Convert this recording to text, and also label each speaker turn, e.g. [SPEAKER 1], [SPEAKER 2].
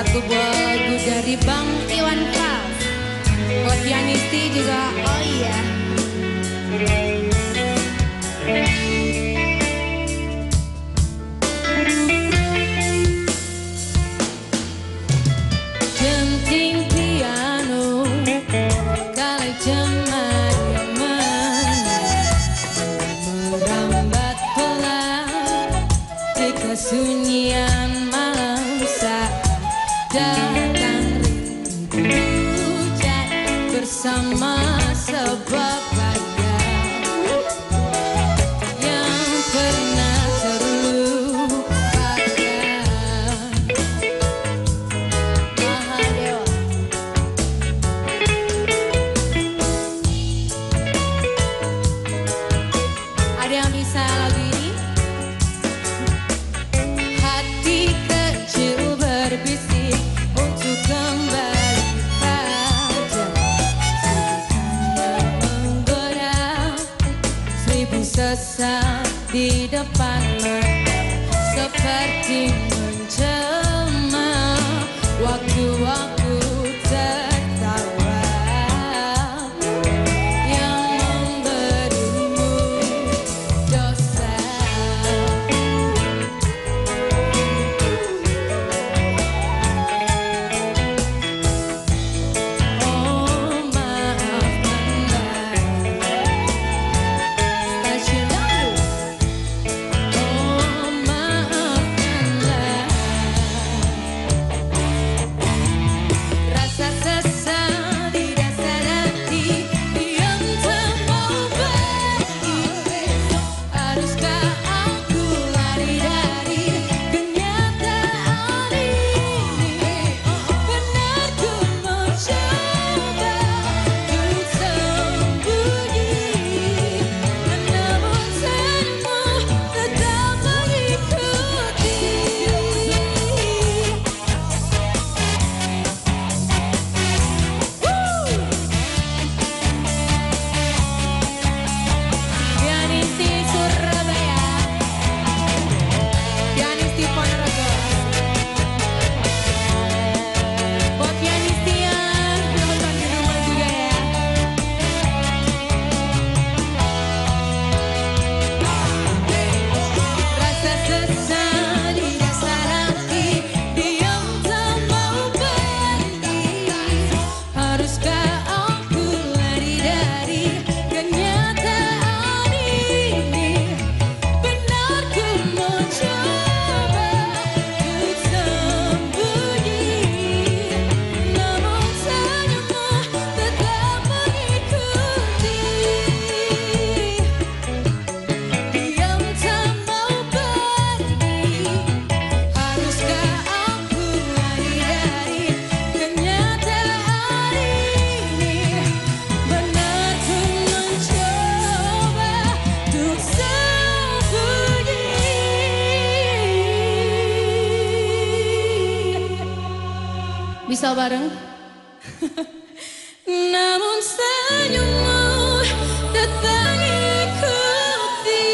[SPEAKER 1] satu lagu dari Bang Iwan Fals. Buat pianisti juga, oh iya. Genting piano Kali cemar yang merambat pelan Di sama sebab ada yang pernah terlupakan. Mahadewa Ada yang bisa lagi di depan mata seperti muncul bisa bareng. Namun senyummu datang ikuti.